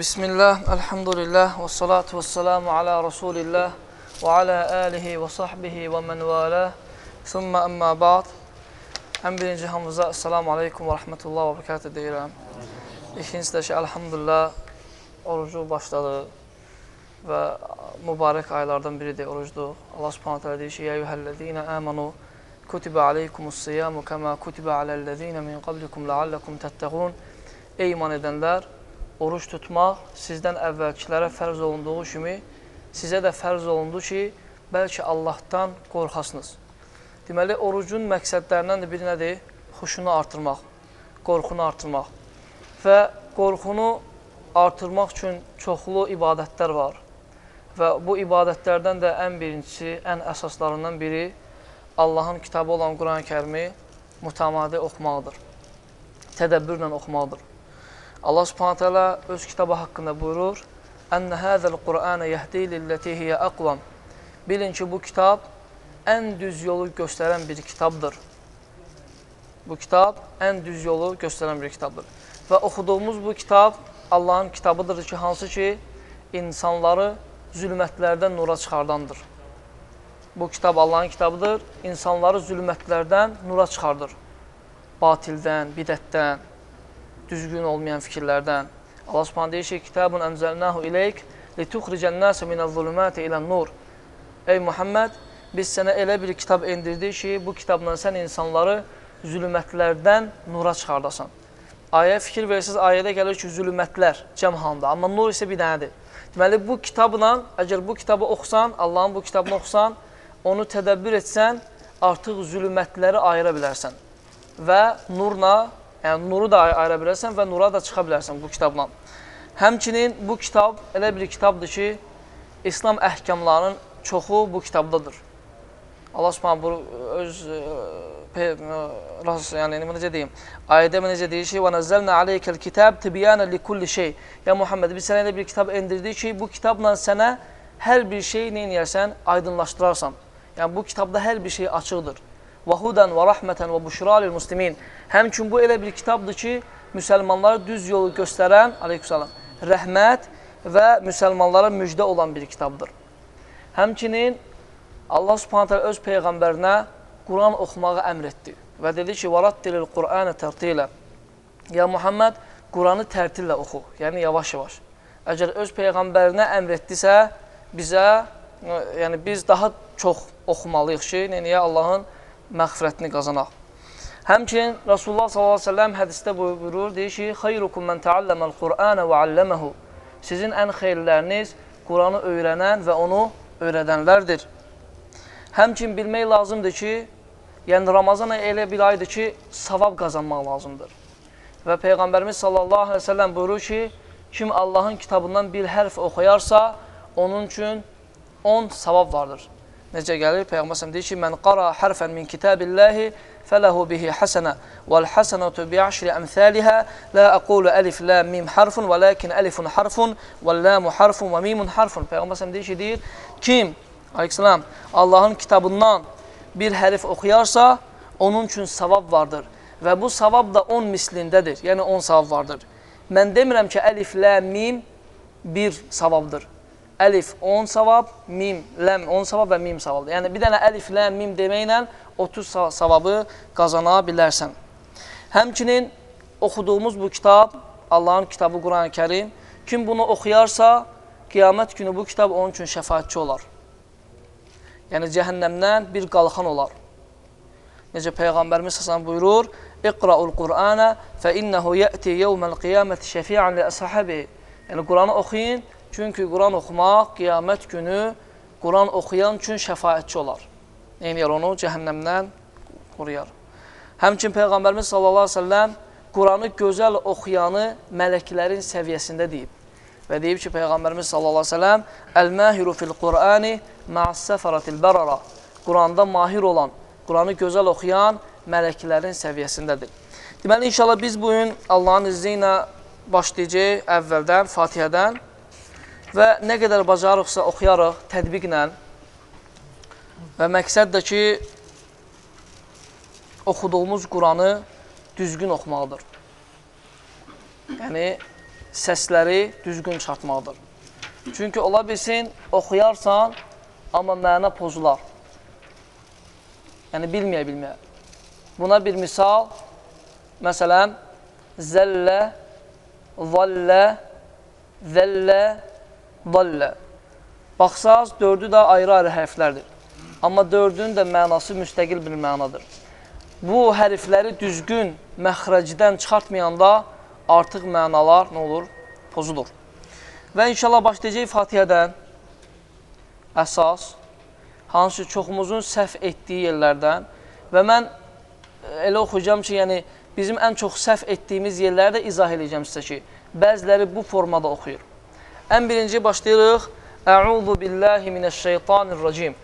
بسم الله الحمد لله والصلاة والسلام على رسول الله وعلى آله وصحبه ومن والاه ثم أما بعد En birinci hamımıza Esselamu Aleyküm ve Rahmetullah ve Berekatü deyirəm. İkincisi də ki, Elhamdülillah, orucu başladı və mübarək aylardan biridir orucdur. Allah subhanətə alə deyir ki, Yə yuhəllədiyinə əmənu kutibə aleykumus siyamu kəmə kutibə aləllədiyinə min qablikum ləalləkum təttəğun. Ey iman edənlər, oruç tutmaq sizdən əvvəlkilərə fərz olunduğu kimi sizə də fərz olundu ki, bəlkə Allahdan qorxasınız. Deməli, orucun məqsədlərindən də biri nədir? Xuşunu artırmaq, qorxunu artırmaq. Və qorxunu artırmaq üçün çoxlu ibadətlər var. Və bu ibadətlərdən də ən birincisi, ən əsaslarından biri Allahın kitabı olan Quran-ı kərimi mütəmadi oxumaqdır. Tədəbbürlə oxumaqdır. Allah subhanət hələ öz kitabı haqqında buyurur, Ənə həzəl Qur'anə yəhdi lilləti hiyə əqvam. Bilin ki, bu kitab ən düz yolu göstərən bir kitabdır. Bu kitab ən düz yolu göstərən bir kitabdır. Və oxuduğumuz bu kitab Allahın kitabıdır ki, hansı ki, insanları zülmətlərdən nura çıxardandır. Bu kitab Allahın kitabıdır, insanları zülmətlərdən nura çıxardır. Batildən, bidətdən, düzgün olmayan fikirlərdən. Allah Subhanahu deyir ki: "Kitabun enzelnahu ileyk lituxricen-nase minez-zulumati ilen-nur." Ey Muhammed, biz sənə elə bir kitab endirdik ki, bu kitabla sən insanları zülmətlərdən nura çıxardasan. Ayə fikir versiniz, ayədə gəlir ki, zülmətlər cəm halında, amma nur isə bir dənədir. Deməli, bu kitabla, əgər bu kitabı oxusan, Allahın bu kitabını oxusan, onu tədəbbür etsən, artıq zülmətləri ayıra bilərsən. Və nurla Yəni, nuru da ayıra bilərsən və nura da çıxa bilərsən bu kitabla. Həmçinin bu kitab elə bir kitabdır ki, İslam əhkamlarının çoxu bu kitabdadır. Allah subhanə bu öz e, ras, yəni necə deyim, ayədə necə deyir ki, "Və nəzzəlnə aleykəl kitab tibyanə likulli şey." Ya Muhammed, biz sənə elə bir kitab endirdik ki, bu kitabla sənə hər bir şey nə edərsən, aydınlaşdırarsan. Yəni bu kitabda hər bir şey açıqdır və hudən və rəhmətən və buşralil muslimin. Həmçün bu elə bir kitabdır ki, müsəlmanlara düz yolu göstərən, aleyhissalam, rəhmət və müsəlmanlara müjdə olan bir kitabdır. Həmçinin Allah subhanətə öz Peyğəmbərinə Quran oxumağı əmr etdi və dedi ki, vəraddilil Qur'anə tərtilə. Ya Muhammed, Quranı tərtillə oxu, yəni yavaş-yavaş. Əgər öz Peyğəmbərinə əmr etdisə, bizə, yəni biz daha çox oxumalıyıq ki, yəni Allahın məğfirətini qazanaq. Həmçinin Rasulullah s.ə.v hədisdə buyurur, deyir ki, Xeyrukum mən təalləməl Qur'anə və alləməhu. Sizin ən xeyirləriniz Quranı öyrənən və onu öyrədənlərdir. Həmçin bilmək lazımdır ki, yəni Ramazan elə bir aydır ki, savab qazanmaq lazımdır. Və Peyğəmbərimiz sallallahu aleyhi ve sellem buyurur ki, kim Allahın kitabından bir hərf oxuyarsa, onun üçün 10 savab vardır. Necə gəlir? Peyğəmbər s.ə.v deyir ki, Mən qara hərfən min kitabillahi fələhu bihi həsənə vəl həsənətu bi'əşri əmthəlihə la əqulu əlif, la, mim harfun və lakin əlifun harfun və lamu harfun və mimun harfun. Peyğəmbər deyir ki, deyir, kim, aleyhissalam, Allahın kitabından bir hərif oxuyarsa, onun üçün savab vardır. Və bu savab da 10 mislindədir, yəni 10 savab vardır. Mən demirəm ki, əlif, la, mim bir savabdır əlif 10 savab, mim, ləm 10 savab və mim savabdır. Yəni bir dənə əlif, ləm, mim deməklə 30 savabı qazana bilərsən. Həmçinin oxuduğumuz bu kitab, Allahın kitabı Quran-ı Kərim, kim bunu oxuyarsa, qiyamət günü bu kitab onun üçün şəfaətçi olar. Yəni cəhənnəmdən bir qalxan olar. Necə Peyğəmbərimiz səsən buyurur, İqra'ul Qur'ana fə innəhu yəti yevməl qiyaməti şəfi'an li əshabi. Yəni Quranı oxuyun, Çünki Quran oxumaq qiyamət günü Quran oxuyan üçün şəfayətçi olar. Neyniyər onu? Cəhənnəmdən qoruyar. Həmçin Peyğəmbərimiz sallallahu aleyhi ve selləm Quranı gözəl oxuyanı mələklərin səviyyəsində deyib. Və deyib ki, Peyğəmbərimiz sallallahu aleyhi ve selləm Əl-məhiru fil-Qur'ani ma'as-səfaratil bərara Quranda mahir olan, Quranı gözəl oxuyan mələklərin səviyyəsindədir. Deməli, inşallah biz bugün Allahın izni ilə başlayacaq əvvəldən, Fatihədən və nə qədər bacarıqsa oxuyarıq tədbiqlə və məqsəd də ki, oxuduğumuz Quranı düzgün oxumaqdır. Yəni, səsləri düzgün çıxartmaqdır. Çünki ola bilsin, oxuyarsan, amma məna pozular. Yəni, bilməyə-bilməyə. Buna bir misal, məsələn, zəllə, zallə, zəllə, dallə. Baxsaz, dördü də ayrı-ayrı hərflərdir. Amma dördünün də mənası müstəqil bir mənadır. Bu hərfləri düzgün məxrəcdən çıxartmayanda artıq mənalar nə olur? Pozulur. Və inşallah başlayacaq Fatihədən əsas, hansı çoxumuzun səhv etdiyi yerlərdən və mən e, elə oxuyacağım ki, yəni bizim ən çox səhv etdiyimiz yerləri də izah edəcəm sizə ki, bəziləri bu formada oxuyur. Ən birinci başlayırıq. Əuzu billahi minəşşeytanirracim.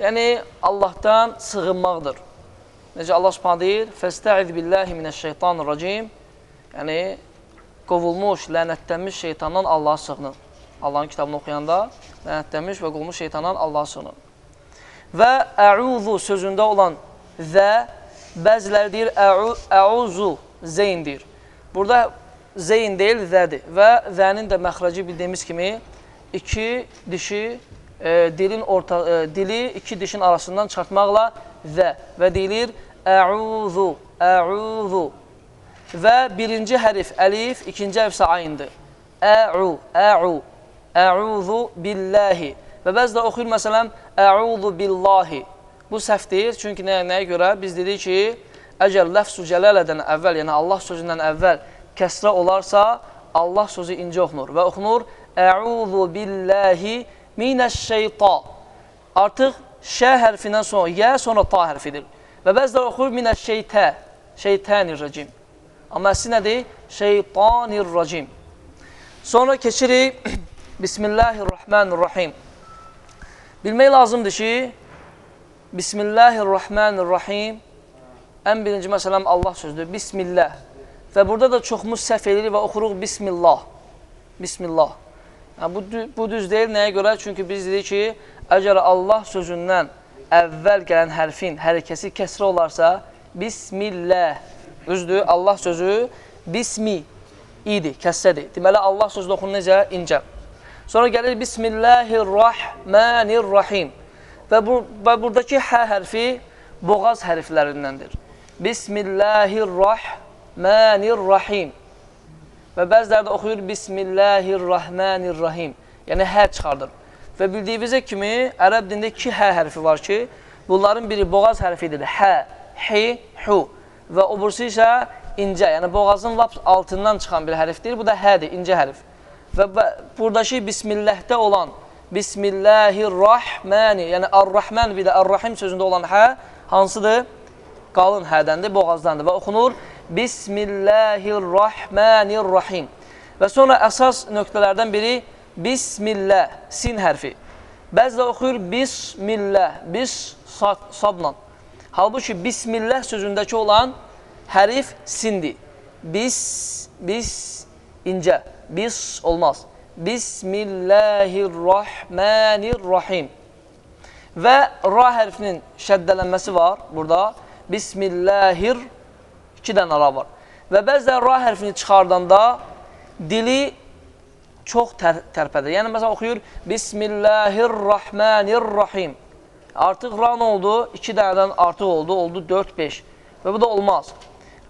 Yəni, Allahdan sığınmaqdır. Necə Allah subhanə deyir? Fəstəiz billahi minəşşeytanirracim. Yəni, qovulmuş, lənətlənmiş şeytandan Allaha sığının. Allahın kitabını oxuyanda lənətlənmiş və qovulmuş şeytandan Allaha sığının. Və əuzu sözündə olan və bəziləri deyir əuzu zeyndir. Burada zeyn deyil, zədir. Və zənin də məxrəci bildiyimiz kimi iki dişi e, dilin orta e, dili iki dişin arasından çıxartmaqla və və deyilir əuzu, əuzu. Və birinci hərif əlif, ikinci hərf isə ayndır. Əu, əu, əuzu billahi. Və bəzi də oxuyur məsələn əuzu billahi. Bu səhvdir, çünki nəyə, nəyə görə? Biz dedik ki, əgər ləfz-ü cələlədən əvvəl, yəni Allah sözündən əvvəl kəsrə olarsa, Allah sözü incə oxunur və oxunur Əuzu billahi minəşşeyta. Artıq şə hərfindən sonra yə, sonra ta hərfidir. Və bəziləri oxuyur minəşşeytə, şeytanirracim. Amma əsli nədir? Şeytanirracim. Sonra keçirik Bismillahirrahmanirrahim. Bilmək lazımdır ki, Bismillahirrahmanirrahim ən birinci məsələm Allah sözdür. Bismillah. Və burada da çoxumuz səhv edirik və oxuruq Bismillah. Bismillah. Yəni, bu, bu düz deyil. Nəyə görə? Çünki biz dedik ki, əgər Allah sözündən əvvəl gələn hərfin hərəkəsi kəsrə olarsa, Bismillah. Üzdür, Allah sözü Bismi idi, kəssədir. Deməli, Allah sözü oxunur necə? İncə. Sonra gəlir Bismillahirrahmanirrahim. Və, bu, və buradakı hə hərfi boğaz hərflərindəndir. Bismillahirrahmanirrahim. Və bəziləri də oxuyur Bismillahirrahmanirrahim. Yəni hə çıxardır. Və bildiyinizə kimi ərəb dində iki hə hərfi var ki, bunların biri boğaz hərfidir. Hə, hi, hu. Və o bursu isə incə, yəni boğazın lap altından çıxan bir hərfdir. Bu da hədir, incə hərf. Və buradakı Bismillahdə olan Bismillahirrahmani, yəni Ar-Rahman bir də Ar-Rahim sözündə olan hə hansıdır? Qalın hədəndir, boğazdandır və oxunur Bismillahirrahmanirrahim. Və sonra əsas nöqtələrdən biri Bismillah, sin hərfi. Bəzilə oxuyur Bismillah, bis sabla. Halbuki Bismillah sözündəki olan hərif sindir. Bis, bis, incə. Bis olmaz. Bismillahirrahmanirrahim. Və ra hərfinin şəddələnməsi var burada. Bismillahirrahmanirrahim iki dənə ra var. Və bəzən ra hərfini çıxardanda dili çox tər tərpədir. Yəni, məsələn, oxuyur Bismillahirrahmanirrahim. Artıq ra nə oldu? İki dənədən artıq oldu, oldu 4-5. Və bu da olmaz.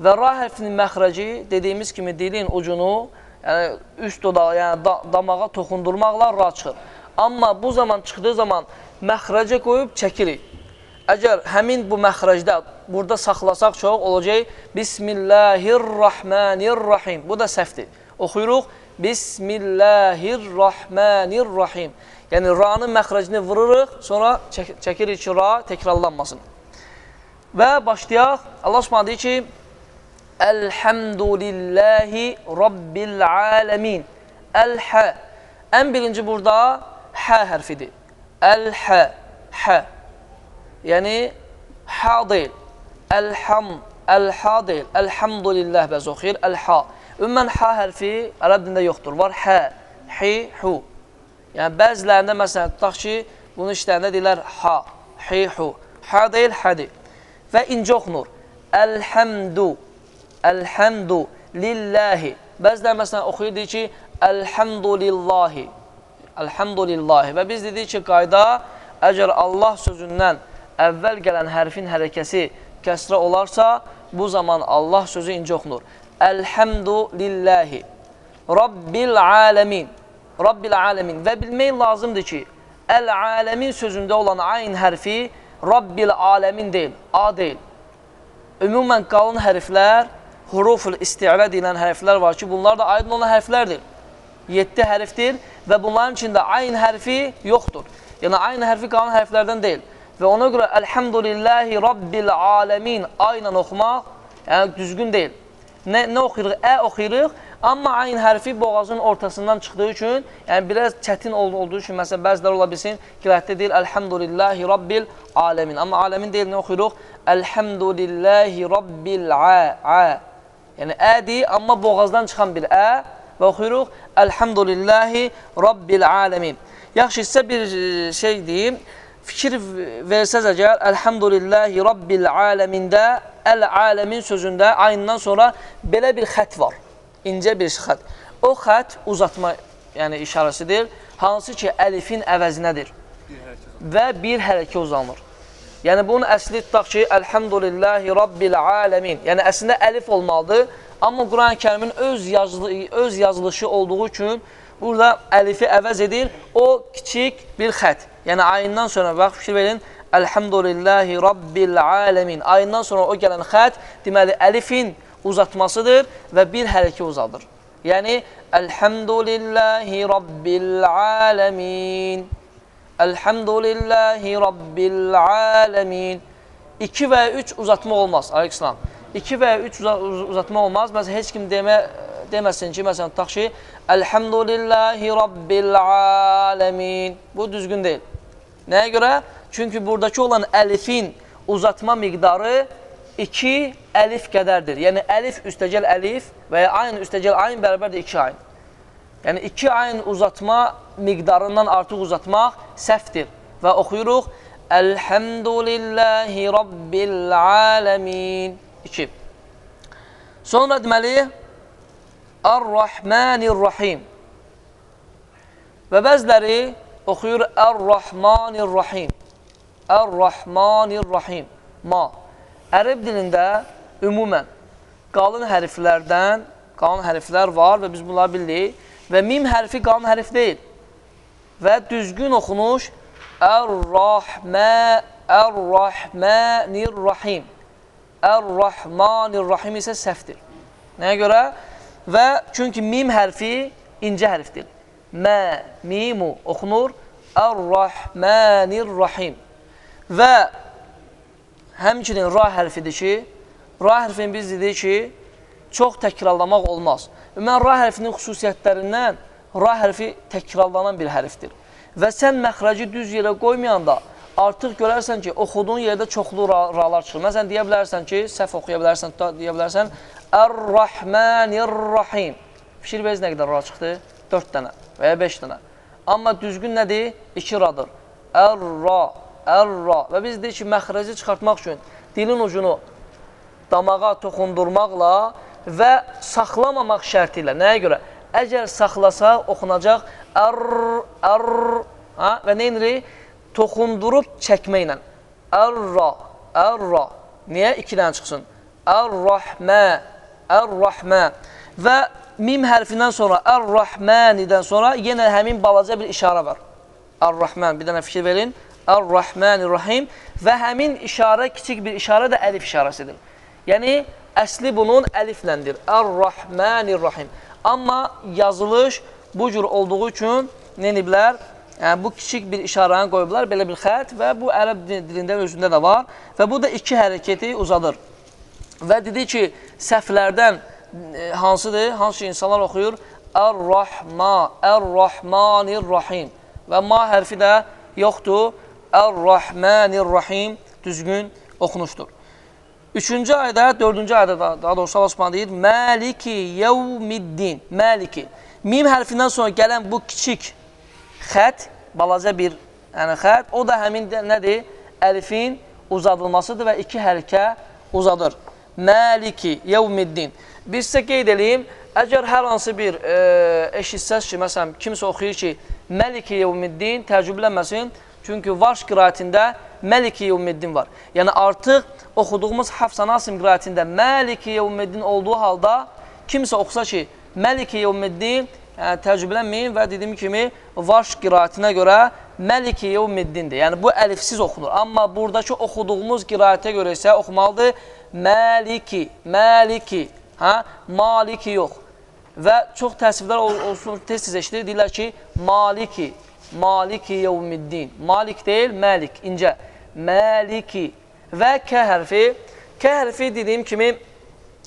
Və ra hərfinin məxrəci dediyimiz kimi dilin ucunu, yəni üst dodağa, yəni da damağa toxundurmaqla ra çıxır. Amma bu zaman çıxdığı zaman məxrəcə qoyub çəkirik. Əgər həmin bu məxrəcdə burada saxlasaq çox olacaq Bismillahirrahmanirrahim. Bu da səhvdir. Oxuyuruq Bismillahirrahmanirrahim. Yəni ra'nın məxrəcini vururuq, sonra çək çəkirik ki, ra təkrarlanmasın. Və başlayaq. Allah Subhanahu deyir ki: Elhamdülillahi rabbil alamin. El-hə. Ən birinci burada hə hərfidir. El-hə. Hə. Yəni, ha deyil. Əlham, əlha deyil. Əlhamdülillah bəzi oxuyur. Əlha. Ümumən ha hərfi ərəb dində yoxdur. Var hə, hi, hu. Yəni, bəzilərində, məsələn, tutaq ki, bunu işlərində deyirlər ha, hi, hu. Ha deyil, hədir. Və incə oxunur. Əlhəmdu, əlhəmdu, lillahi. Bəziləri məsələn oxuyur deyir ki, Elhamdulillahi. Elhamdulillahi. Və biz dedik ki, qayda əgər Allah sözündən əvvəl gələn hərfin hərəkəsi kəsrə olarsa, bu zaman Allah sözü incə oxunur. Elhamdulillahi. Rabbil aləmin. Rabbil aləmin. Və bilmək lazımdır ki, əl-aləmin sözündə olan ayn hərfi Rabbil aləmin deyil, A deyil. Ümumən qalın hərflər, huruful isti'lə deyilən hərflər var ki, bunlar da aydın olan hərflərdir. 7 hərfdir və bunların içində ayn hərfi yoxdur. Yəni, ayn hərfi qalın hərflərdən deyil. Və ona görə Elhamdülillahi Rabbil aləmin ayla oxumaq yəni, düzgün deyil. Nə, nə oxuyuruq? Ə oxuyuruq, amma ayn hərfi boğazın ortasından çıxdığı üçün, yəni biraz çətin olduğu üçün, məsələn, bəzilər ola bilsin, qirətdə deyil Elhamdülillahi Rabbil aləmin. Amma aləmin deyil, nə oxuyuruq? Elhamdülillahi Rabbil ə, ə. Yəni, ədir, amma boğazdan çıxan bir ə və oxuyuruq Elhamdülillahi Rabbil aləmin. Yaxşı, sizə bir şey deyim, fikir versəz əgər Elhamdülillahi Rabbil aləmində Əl-aləmin sözündə ayından sonra belə bir xət var. İncə bir xət. O xət uzatma yəni işarəsidir. Hansı ki, əlifin əvəzinədir. Və bir hərəkə uzanır. Yəni, bunun əsli tutaq ki, Elhamdülillahi Rabbil aləmin. Yəni, əslində əlif olmalıdır. Amma Quran-ı kərimin öz, yazılı, öz yazılışı olduğu üçün burada əlifi əvəz edir. O, kiçik bir xət. Yəni, ayından sonra, bax, fikir verin, Elhamdülillahi Rabbil aləmin. Ayından sonra o gələn xət, deməli, əlifin uzatmasıdır və bir hərəkə uzadır. Yəni, Elhamdülillahi Rabbil aləmin. Elhamdülillahi Rabbil aləmin. 2 və 3 uzatma olmaz, Aleykislam. 2 və 3 uzatma olmaz. Məsələn, heç kim demə, deməsin ki, məsələn, tutaq ki, Elhamdülillahi Rabbil aləmin. Bu düzgün deyil. Nəyə görə? Çünki buradakı olan əlifin uzatma miqdarı 2 əlif qədərdir. Yəni, əlif üstəgəl əlif və ya ayn üstəgəl ayn bərabərdir 2 ayn. Yəni, 2 ayn uzatma miqdarından artıq uzatmaq səhvdir. Və oxuyuruq, Əlhəmdülillahi Rabbil aləmin. 2. Sonra deməli, Ar-Rahmanir-Rahim. Və bəziləri oxuyur Ər-Rahmanir-Rahim. Ər-Rahmanir-Rahim. Ma. Ərəb dilində ümumən qalın hərflərdən, qalın hərflər var və biz bunları bilirik. Və mim hərfi qalın hərf deyil. Və düzgün oxunuş Ər-Rahmə, Ər-Rahmanir-Rahim. Ər-Rahmanir-Rahim isə səhvdir. Nəyə görə? Və çünki mim hərfi incə hərfdir. Mə, mimu oxunur. Ər-Rahmanir-Rahim. Və həmçinin ra hərfidir ki, ra hərfini biz dedik ki, çox təkrarlamaq olmaz. Ümumən ra hərfinin xüsusiyyətlərindən ra hərfi təkrarlanan bir hərfdir. Və sən məxrəci düz yerə qoymayanda artıq görərsən ki, oxuduğun yerdə çoxlu ra ralar çıxır. Məsələn, deyə bilərsən ki, səhv oxuya bilərsən, deyə bilərsən Ər-Rahmanir-Rahim. Fikir veriz nə qədər ra çıxdı? 4 dənə və ya 5 dənə. Amma düzgün nədir? 2 radır. Ər-Ra, Ər-Ra. Və biz deyik ki, məxrəci çıxartmaq üçün dilin ucunu damağa toxundurmaqla və saxlamamaq şərti ilə. Nəyə görə? Əgər saxlasa, oxunacaq ər, ər, ha? və nə edirik? Toxundurub çəkməklə. Ər-Ra, Ər-Ra. Niyə? İki dənə çıxsın. Ər-Rahmə, Ər-Rahmə. Və mim hərfindən sonra, Ər-Rahmənidən sonra yenə həmin balaca bir işarə var. Ər-Rahmən, bir dənə fikir verin. Ər-Rahmanir-Rahim və həmin işarə, kiçik bir işarə də əlif işarəsidir. Yəni, əsli bunun əlifləndir. Ər-Rahmanir-Rahim. Amma yazılış bu cür olduğu üçün nə ediblər? Yəni, bu kiçik bir işarəni qoyublar, belə bir xət və bu ərəb dilində özündə də var və bu da iki hərəkəti uzadır. Və dedi ki, səhvlərdən hansıdır? Hansı insanlar oxuyur? Ər-Rahma, Ər-Rahmanir-Rahim və ma hərfi də yoxdur. Ər-Rahmanir-Rahim düzgün oxunuşdur. Üçüncü ayda, dördüncü ayda daha doğrusu Allah Osman deyir, Məliki yevmiddin, Məliki. Mim hərfindən sonra gələn bu kiçik xət, balaca bir yəni xət, o da həmin də, nədir? Əlifin uzadılmasıdır və iki hərəkə uzadır. Məliki yevmiddin. Bir sizə qeyd edeyim, əgər hər hansı bir e, eşitsəz ki, məsələn, kimsə oxuyur ki, Məlik Yevmiddin təəccüblənməsin, çünki Varş qiraətində Məlik Yevmiddin var. Yəni artıq oxuduğumuz Hafsan Asim qiraətində Məlik Yevmiddin olduğu halda kimsə oxusa ki, Məlik Yevmiddin yəni, təəccüblənməyin və dediyim kimi Varş qiraətinə görə Məlik Yevmiddindir. Yəni bu əlifsiz oxunur. Amma buradakı oxuduğumuz qiraətə görə isə oxumalıdır Məliki, Məliki, hə? Maliki yox. Və çox təəssüflər ol olsun, tez-tez eşidir, deyirlər ki, Maliki, Maliki Yevmiddin. Malik deyil, Məlik, incə. Məliki və K hərfi. K hərfi dediyim kimi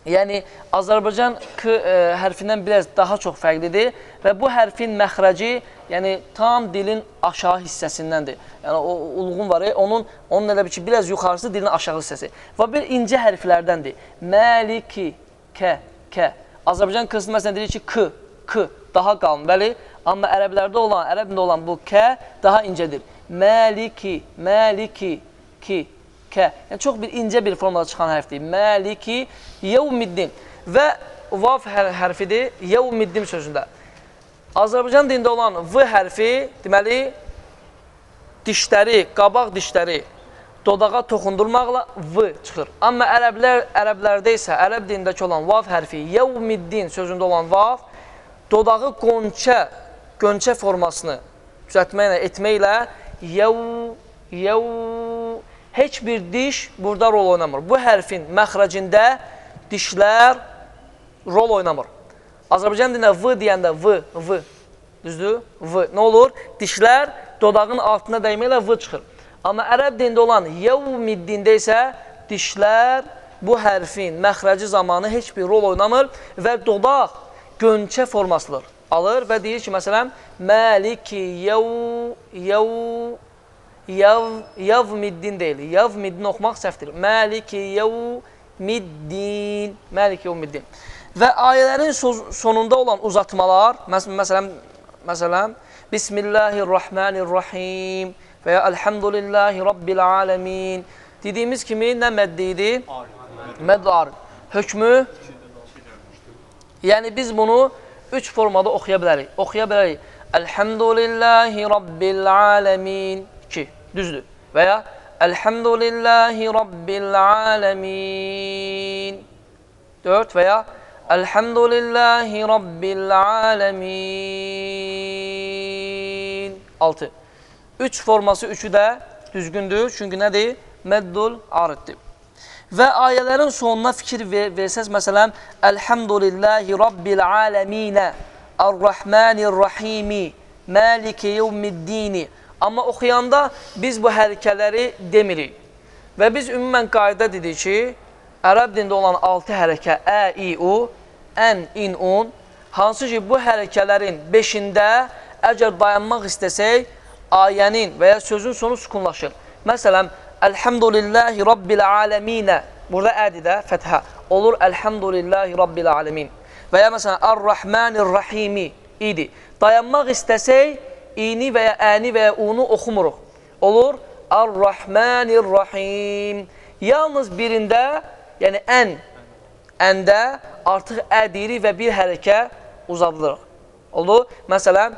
Yəni Azərbaycan k ə, hərfindən biraz daha çox fərqlidir və bu hərfin məxrəci, yəni tam dilin aşağı hissəsindəndir. Yəni o ulğun var, onun onun elə bir ki, biraz yuxarısı dilin aşağı hissəsi. Və bir incə hərflərdəndir. Məliki, k, k. Azərbaycan qısmı məsələn deyir ki, k, k daha qalın, bəli. Amma ərəblərdə olan, ərəb dilində olan bu k daha incədir. Məliki, məliki, ki kə. Yəni çox bir incə bir formada çıxan hərfdir. Məliki yevmiddin və vav hər hərfidir yevmiddin sözündə. Azərbaycan dilində olan v hərfi deməli dişləri, qabaq dişləri dodağa toxundurmaqla v çıxır. Amma ərəblər ərəblərdə isə ərəb dilindəki olan vav hərfi yevmiddin sözündə olan vav dodağı qonçə, qönçə formasını düzəltməklə, etməklə yev, yev heç bir diş burada rol oynamır. Bu hərfin məxrəcində dişlər rol oynamır. Azərbaycan dilində v deyəndə v, v, düzdür? V. Nə olur? Dişlər dodağın altına dəyməklə v çıxır. Amma ərəb dilində olan yevmiddində isə dişlər bu hərfin məxrəci zamanı heç bir rol oynamır və dodaq gönçə formasıdır. Alır və deyir ki, məsələn, Məliki yev, yev, yav, yavmiddin deyil. Yavmiddin oxumaq səhvdir. Məliki yevmiddin. Məliki yevmiddin. Və ayələrin sonunda olan uzatmalar, məs məsələn, məsələn, Bismillahirrahmanirrahim və ya Elhamdülillahi Rabbil aləmin dediyimiz kimi nə məddi idi? Mədd arid. Hökmü? Yəni biz bunu üç formada oxuya bilərik. Oxuya bilərik. Elhamdülillahi Rabbil aləmin. 2. Düzdür. Və ya Elhamdülillahi Rabbil alemin. 4 və ya Elhamdülillahi Rabbil alemin. 6. 3 forması üçü də düzgündür. Çünki nədir? Məddul ariddir. Və ayələrin sonuna fikir ver versəz, məsələn, Elhamdülillahi Rabbil aləminə, Ar-Rahmanir-Rahimi, Maliki yevmiddini. Amma oxuyanda biz bu hərəkələri demirik. Və biz ümumən qayda dedik ki, ərəb dində olan 6 hərəkə ə, i, u, ən, in, un, hansı ki bu hərəkələrin 5-də əgər dayanmaq istəsək, ayənin və ya sözün sonu sukunlaşır. Məsələn, Əlhamdülillahi Rabbil aləminə, burada ədi də fəthə, olur Əlhamdülillahi Rabbil aləmin. Və ya məsələn, Ar-Rahmanir-Rahimi idi. Dayanmaq istəsək, ini və ya əni və ya unu oxumuruq. Olur Ar-Rahmanir-Rahim. Yalnız birində, yəni ən, əndə artıq ə deyirik və bir hərəkə uzadılırıq. Olur? Məsələn,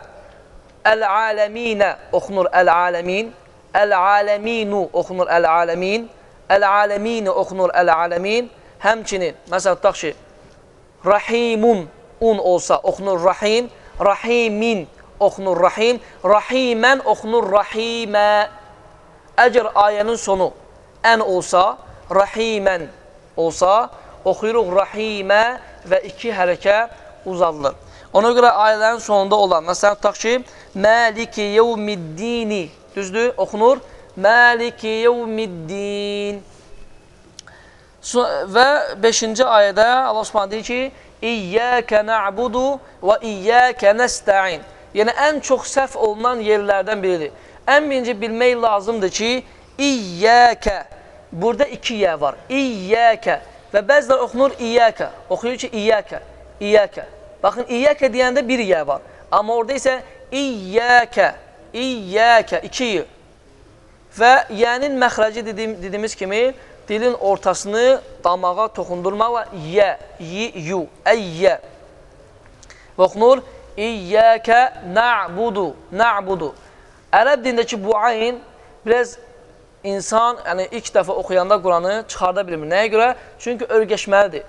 Əl-aləminə oxunur Əl-aləmin, Əl-aləminu oxunur Əl-aləmin, Əl-aləmini oxunur Əl-aləmin. Həmçinin, məsələn, tutaq ki, Rahimun un olsa oxunur Rahim, Rahimin oxunur rahim, rahimən oxunur rahimə. Əgər ayənin sonu ən olsa, rahimən olsa, oxuyuruq rahimə və iki hərəkə uzadılır. Ona görə ayələrin sonunda olan, məsələn, tutaq ki, Məliki yevmiddini, düzdür, oxunur, Məliki yevmiddin. Və 5-ci ayədə Allah Subhanahu deyir ki, İyyəkə na'budu və iyyəkə nəstəin. Yəni, ən çox səhv olunan yerlərdən biridir. Ən birinci bilmək lazımdır ki, İyyəkə. Burada iki yə var. İyyəkə. Və bəzilər oxunur İyyəkə. Oxuyur ki, İyyəkə. İyyəkə. Baxın, İyyəkə deyəndə bir yə var. Amma orada isə İyyəkə. İyyəkə. İki yə. Və yənin məxrəci dediyim, dediyimiz kimi dilin ortasını damağa toxundurmaqla yə, yi, yu, əyyə. Və oxunur İyyəkə na'budu, na'budu. Ərəb dilindəki bu ayn biraz insan yəni ilk dəfə oxuyanda Quranı çıxarda bilmir. Nəyə görə? Çünki örgəşməlidir.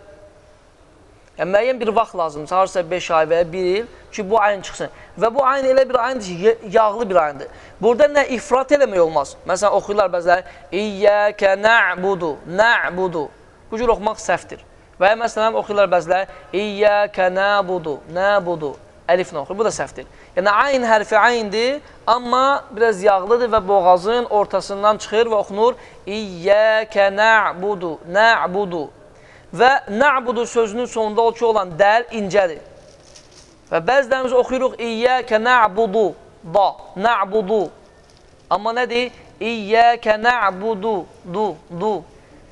Yəni, müəyyən bir vaxt lazımdır, harasa 5 ay və ya 1 il ki, bu ayın çıxsın. Və bu ayın elə bir ayındır ki, yağlı bir ayındır. Burada nə ifrat eləmək olmaz. Məsələn, oxuyurlar bəzələri, İyyəkə nə'budu, nə'budu. Bu cür oxumaq səhvdir. Və ya məsələn, oxuyurlar bəzələri, İyyəkə nə'budu, nə'budu. Əliflə oxuyur, bu da səhvdir. Yəni, ayn hərfi ayndir, amma biraz yağlıdır və boğazın ortasından çıxır və oxunur, İyyəkə nə'budu, nə'budu. Və na'budu sözünün sonunda o ki olan dəl incədir. Və bəzilərimiz oxuyuruq İyyəkə na'budu, da, na'budu. Amma nədir? İyyəkə na'budu, du, du.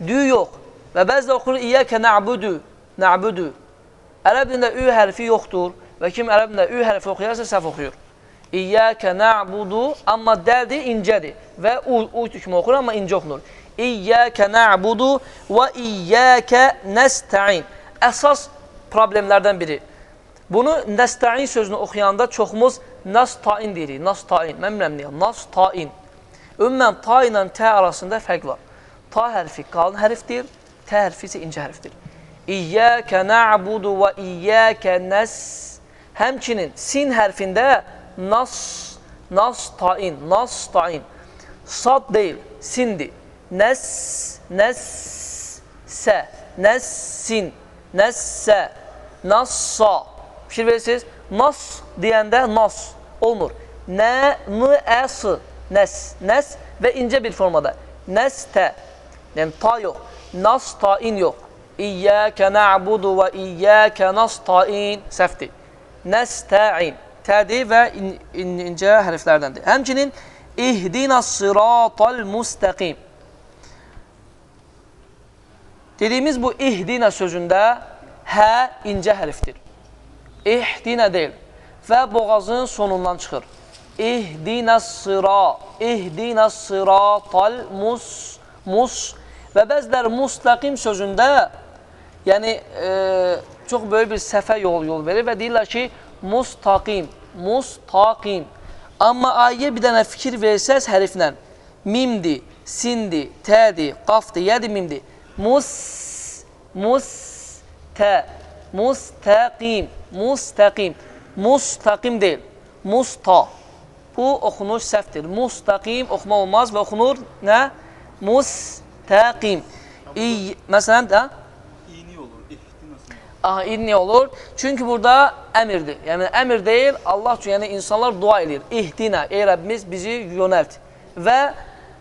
Dü yox. Və bəzilə oxuyur İyyəkə na'budu, na'budu. Ərəb dilində ü hərfi yoxdur və kim ərəb dilində ü hərfi oxuyarsa səhv oxuyur. İyyəkə na'budu, amma dəldir, incədir. Və u, u tükmə oxuyur, amma incə oxunur. İyyəkə nə'budu və iyyəkə nəstəin. Əsas problemlərdən biri. Bunu nəstəin sözünü oxuyanda çoxumuz nastain deyirik. Nastain. Mən bilməm niyə. Nastain. Ümumən ta ilə tə arasında fərq var. Ta hərfi qalın hərfdir, tə hərfi isə incə hərfdir. İyyəkə nə'budu və iyyəkə nəs. Həmçinin sin hərfində nas, nastain, nastain. Sad deyil, sindir. Nəs, nəssə, nəssin, nəssə, nassa. Fikir verirsiniz? Nas deyəndə nas olmur. Nə, n, ə, s, nəs, nəs və incə bir formada. Nəstə, yəni ta yox, nastain yox. İyyəkə nə'budu və iyyəkə nastain səhvdir. Nəstəin, tədir və in, in, incə hərflərdəndir. Həmçinin ihdina sıratal müstəqim. Dediyimiz bu ihdina sözündə hə incə hərfdir. İhdina deyil və boğazın sonundan çıxır. İhdina sıra, ihdina sıratal mus, mus və bəzilər mustaqim sözündə yəni e, çox böyük bir səhvə yol yol verir və deyirlər ki, mustaqim, mustaqim. Amma ayə bir dənə fikir versəz hərflə, mimdir, sindir, tədir, qafdır, yədir, mimdir mus muste mustaqim mustaqim mustaqim deyil musta bu oxunuş səhvdir mustaqim oxumaq olmaz və oxunur nə mustaqim İy, məsələn də İni olur. Aha, inni olur. Çünki burada əmirdir. Yəni əmir deyil, Allah üçün, yəni insanlar dua edir. İhdina, ey Rəbbimiz bizi yönəlt. Və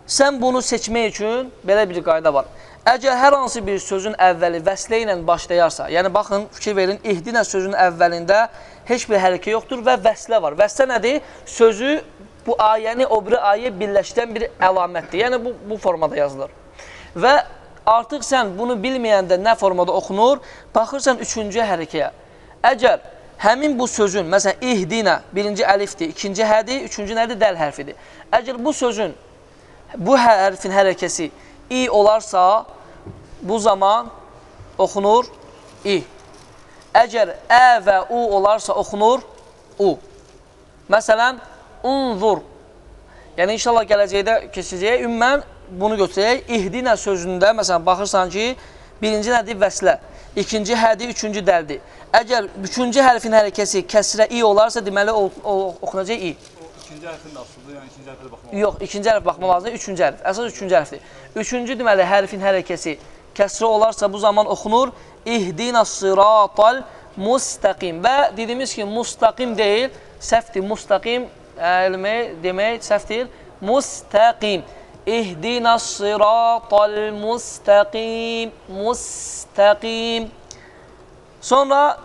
sən bunu seçmək üçün belə bir qayda var. Əgər hər hansı bir sözün əvvəli vəslə ilə başlayarsa, yəni baxın, fikir verin, ihdinə sözünün əvvəlində heç bir hərəkə yoxdur və vəslə var. Vəslə nədir? Sözü bu ayəni o biri ayə birləşdirən bir əlamətdir. Yəni bu, bu formada yazılır. Və artıq sən bunu bilməyəndə nə formada oxunur, baxırsan üçüncü hərəkəyə. Əgər həmin bu sözün, məsələn, ihdinə, birinci əlifdir, ikinci hədir, üçüncü nədir? Dəl hərfidir. Əgər bu sözün, bu hərfin hərəkəsi i olarsa, bu zaman oxunur i. Əgər ə və u olarsa oxunur u. Məsələn, unzur. Yəni, inşallah gələcəkdə keçəcək. Ümmən bunu götürək. İhdinə sözündə, məsələn, baxırsan ki, birinci nədir? Vəslə. İkinci hədi, üçüncü dəldir. Əgər üçüncü hərfin hərəkəsi kəsrə i olarsa, deməli, o, o, oxunacaq i. İkinci hərfin də asılıdır, yəni ikinci hərfə baxmaq Yox, ikinci hərf baxmaq lazımdır, üçüncü hərf. Əsas üçüncü hərfdir. Üçüncü deməli, hərfin hərəkəsi kəsri olarsa bu zaman oxunur İhdina sıratal mustaqim və dediyimiz ki, mustaqim deyil, səhvdir, mustaqim elmi demək səhvdir, mustaqim. İhdina sıratal mustaqim, mustaqim. Sonra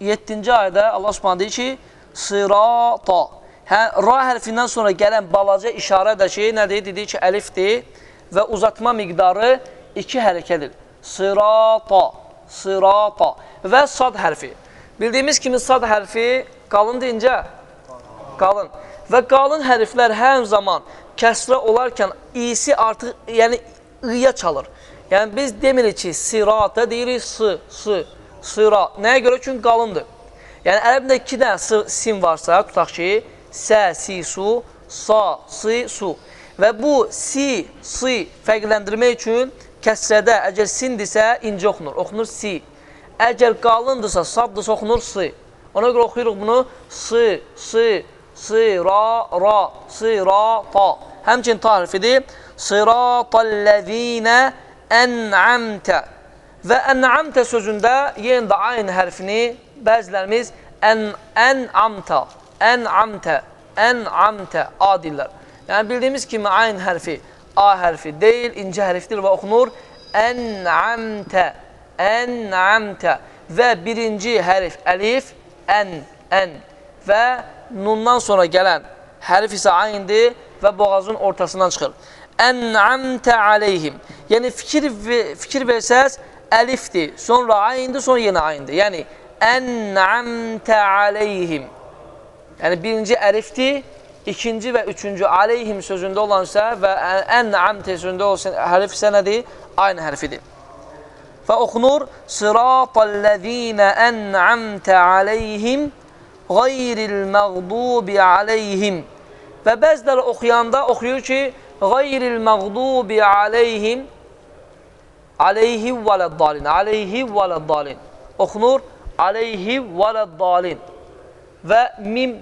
7-ci ayədə Allah Subhanahu deyir ki, sırata. Hə, ra hərfindən sonra gələn balaca işarə də ki, nədir? Dedi ki, əlifdir və uzatma miqdarı iki hərəkədir. Sırata, sırata və sad hərfi. Bildiyimiz kimi sad hərfi qalın deyincə, qalın. Və qalın hərflər hər zaman kəsrə olarkən isi artıq, yəni ıya çalır. Yəni biz demirik ki, sirata deyirik s, s. sıra. Nəyə görə? Çünki qalındır. Yəni ərəbdə 2 dənə sı- sin varsa, tutaq ki, sə, si, su, sa, si, su. Və bu si, si fərqləndirmək üçün kəsrədə əgər sindirsə incə oxunur. Oxunur si. Əgər qalındırsa, saddırsa oxunur si. Ona görə oxuyuruq bunu si, si, si, ra, ra, si, ra, ta. Həmçin ta hərfidir. Sıratallezine en'amte. Və en'amte sözündə yenə də ayn hərfini bəzilərimiz ən, en'amta, en'amte, en'amte a deyirlər. Yəni bildiyimiz kimi ayn hərfi a hərfi deyil, incə hərfdir və oxunur en'amte, en'amte və birinci hərf əlif ən, ən və nundan sonra gələn hərf isə ayndir və boğazın ortasından çıxır. Ən'amtə aleyhim. Yəni fikir fikir versəz əlifdir, sonra ayndır, sonra yenə ayndır. Yəni ən'amtə aleyhim. Yəni birinci əlifdir, ikinci və üçüncü aleyhim sözündə olansa və ən'amtə sözündə olsa hərf isə nədir? Aynı hərfidir. Və oxunur Sıratallezine en'amte aleyhim Gayril məğdubi aleyhim Və bəziləri oxuyanda oxuyur ki Gayril məğdubi aleyhim Aleyhi vələddalin Aleyhi vələddalin Oxunur Aleyhi vələddalin Və mim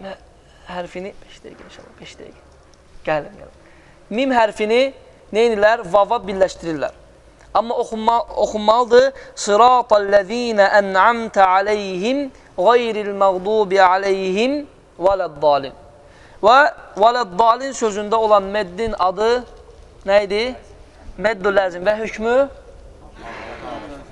hərfini 5 dəqiqə inşallah 5 dəqiqə Gəlin, gəlin Mim hərfini neynirlər? Vava birləşdirirlər Amma oxunma, oxunmalıdır. Sıratallezine en'amte aleyhim gayril məğdubi aleyhim vələddalin. Və vələddalin sözündə olan meddin adı nə idi? Meddül ləzim və hükmü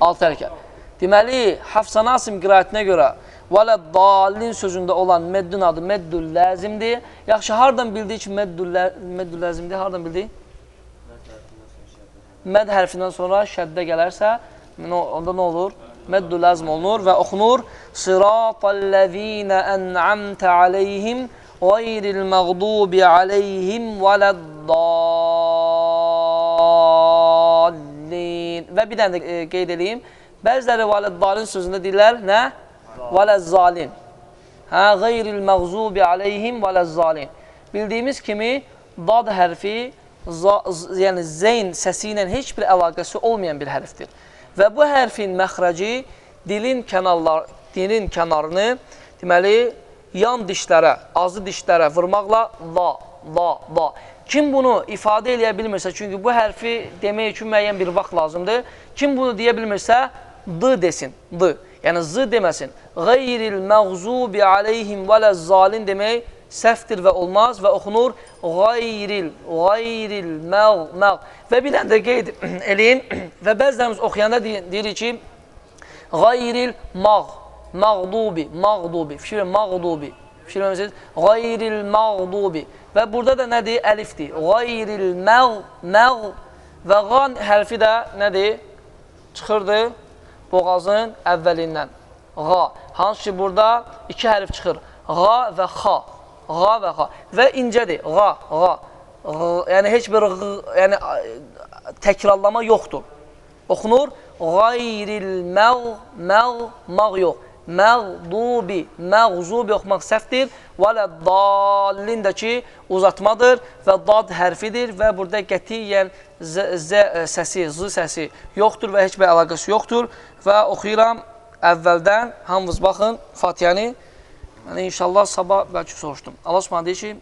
alt hərəkət. Deməli, Hafsan Asim qirayətinə görə vələddalin sözündə olan meddin adı meddül ləzimdir. Yaxşı, hardan bildik ki, meddül, lə, meddül ləzimdir? Hardan bildik? məd hərfindən sonra şəddə gələrsə, onda nə olur? Məddü ləzm olunur və oxunur Sıratallezine en'amte aleyhim Gayril məğdubi aleyhim vələddallin Və bir dənə də e, qeyd edeyim. Bəziləri vələddalin sözündə deyirlər, nə? Vələzzalin. Hə, qayril məğzubi aleyhim vələzzalin. Bildiyimiz kimi dad hərfi yəni zeyn səsi ilə heç bir əlaqəsi olmayan bir hərfdir. Və bu hərfin məxrəci dilin kənarlar, dilin kənarını deməli yan dişlərə, azı dişlərə vurmaqla la, la, la. Kim bunu ifadə eləyə bilmirsə, çünki bu hərfi demək üçün müəyyən bir vaxt lazımdır. Kim bunu deyə bilmirsə, d desin, d. Yəni z deməsin. Qayril məğzubi aleyhim vələzzalin demək səhvdir və olmaz və oxunur qayril, qayril, məğ, məğ. Və bir dənə də qeyd eləyin və bəzilərimiz oxuyanda deyirik ki, qayril məğ, məğdubi, məğdubi, fikir məğdubi. Fikirləmişsiniz? Qayril məğdubi. Və burada da nədir? Əlifdir. Qayril məğ, məğ və qan hərfi də nədir? Çıxırdı boğazın əvvəlindən. Qa. Hansı ki, burada iki hərf çıxır. Qa və xa. Qa və xa. Və incədir. Qa, qa. Yəni, heç bir yəni, təkrarlama yoxdur. Oxunur. Qayril məğ, məğ, məğ yox. Məğdubi, məğzubi oxumaq səhvdir. Və lə dallindəki uzatmadır və dad hərfidir və burada qətiyyən z, z səsi, z səsi yoxdur və heç bir əlaqəsi yoxdur. Və oxuyuram əvvəldən, hamınız baxın Fatihəni. Yəni, inşallah sabah bəlkə soruşdum. Allah Subhanahu deyir ki,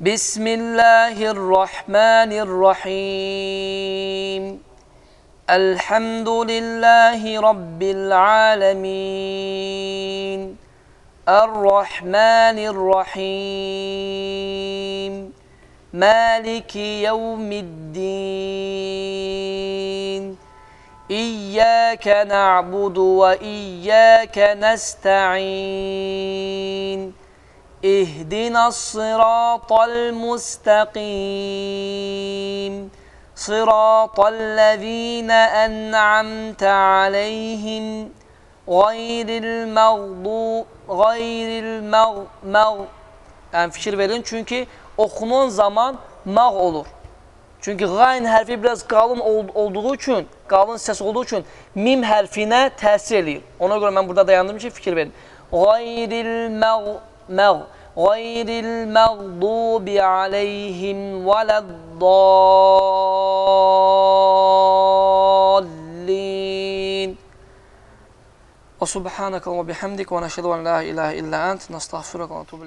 Bismillahirrahmanirrahim. Elhamdülillahi Rabbil alemin. Errahmanirrahim. Maliki yevmiddin. İyyâke na'budu ve iyyâke nesta'in. İhdinas sıratal mustakim. Sıratallezîne en'amte aleyhim. Gayril mağdu, gayril mağ, mağ. Yəni fikir verin çünki oxunan zaman mağ olur. Çünki qayn hərfi biraz qalın ol olduğu üçün, qalın səs olduğu üçün mim hərfinə təsir eləyir. Ona görə mən burada dayandım ki, fikir verin. Qayril məğ məğ Qayril məğdubi aleyhim vələddallin Və subhanəkə və bihamdik və nəşədu ən la iləhə illə ənt nəstəğfiruq və nətubu